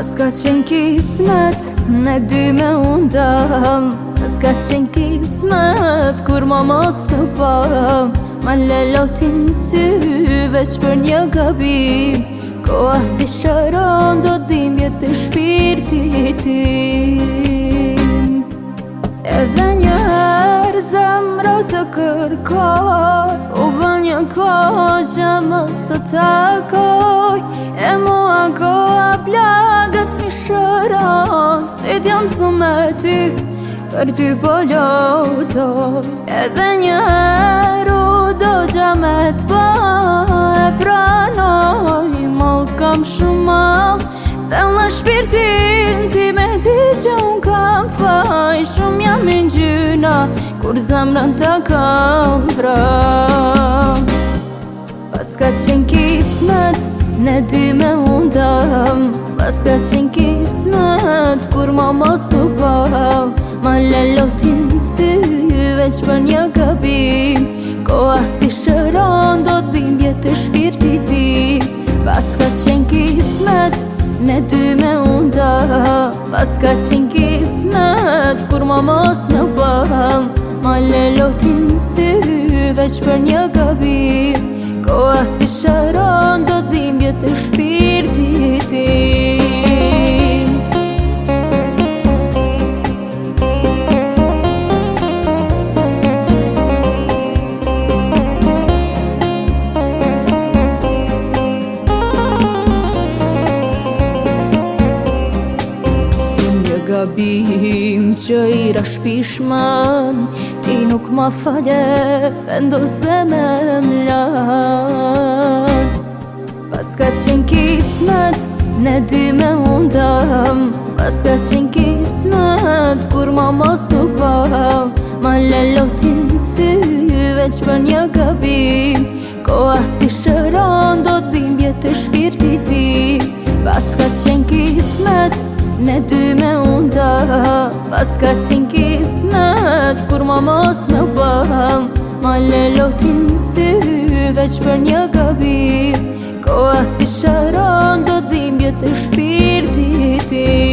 Aska qenë kismet, ne dy me undam Aska qenë kismet, kur ma mos të pam Ma le lotin sy, veç për një gabim Koa si shëron, do dim jetë të shpirtit Edhe një herë zemra të kërkoj U bë një kohë që mës të takoj Si t'jam së me ti Për ty po lotoj Edhe një heru Do gja me t'pa po E pranoj Mol kam shumë mal Dhe në shpirtin Ti me ti që unë kam faj Shumë jam i gjyna Kur zemrën të kam vra Pas ka qenë kismet Ne dy me undam Pas ka qenë kismet mamas më pa po. Ma le lotin sy veç për një gabim Ko asi shëron do të dhim jetë të shpirti ti Pas ka qenë kismet, ne dy me unda Pas ka qenë kismet, kur mamas më pa po. Ma le lotin sy veç për një gabim Ko asi shëron do të dhim jetë të shpirti ti Gjabim që i rrash Ti nuk ma falle, vend o zemem la Pas këtë qenë kismet, ne dy me undam Pas këtë qenë kismet, kur ma mos nuk va Ma lëllotin së, veç bënjë Ko Koa si shë rëndo, dy mjetë e shkirtitim Pas këtë qenë kismet, ne dy me undam Pas ka qenë kismet Kur ma mos me bëham Ma le lotin sy Veç për një gabim Koa si sharon Do dhimbjet e shpirtitim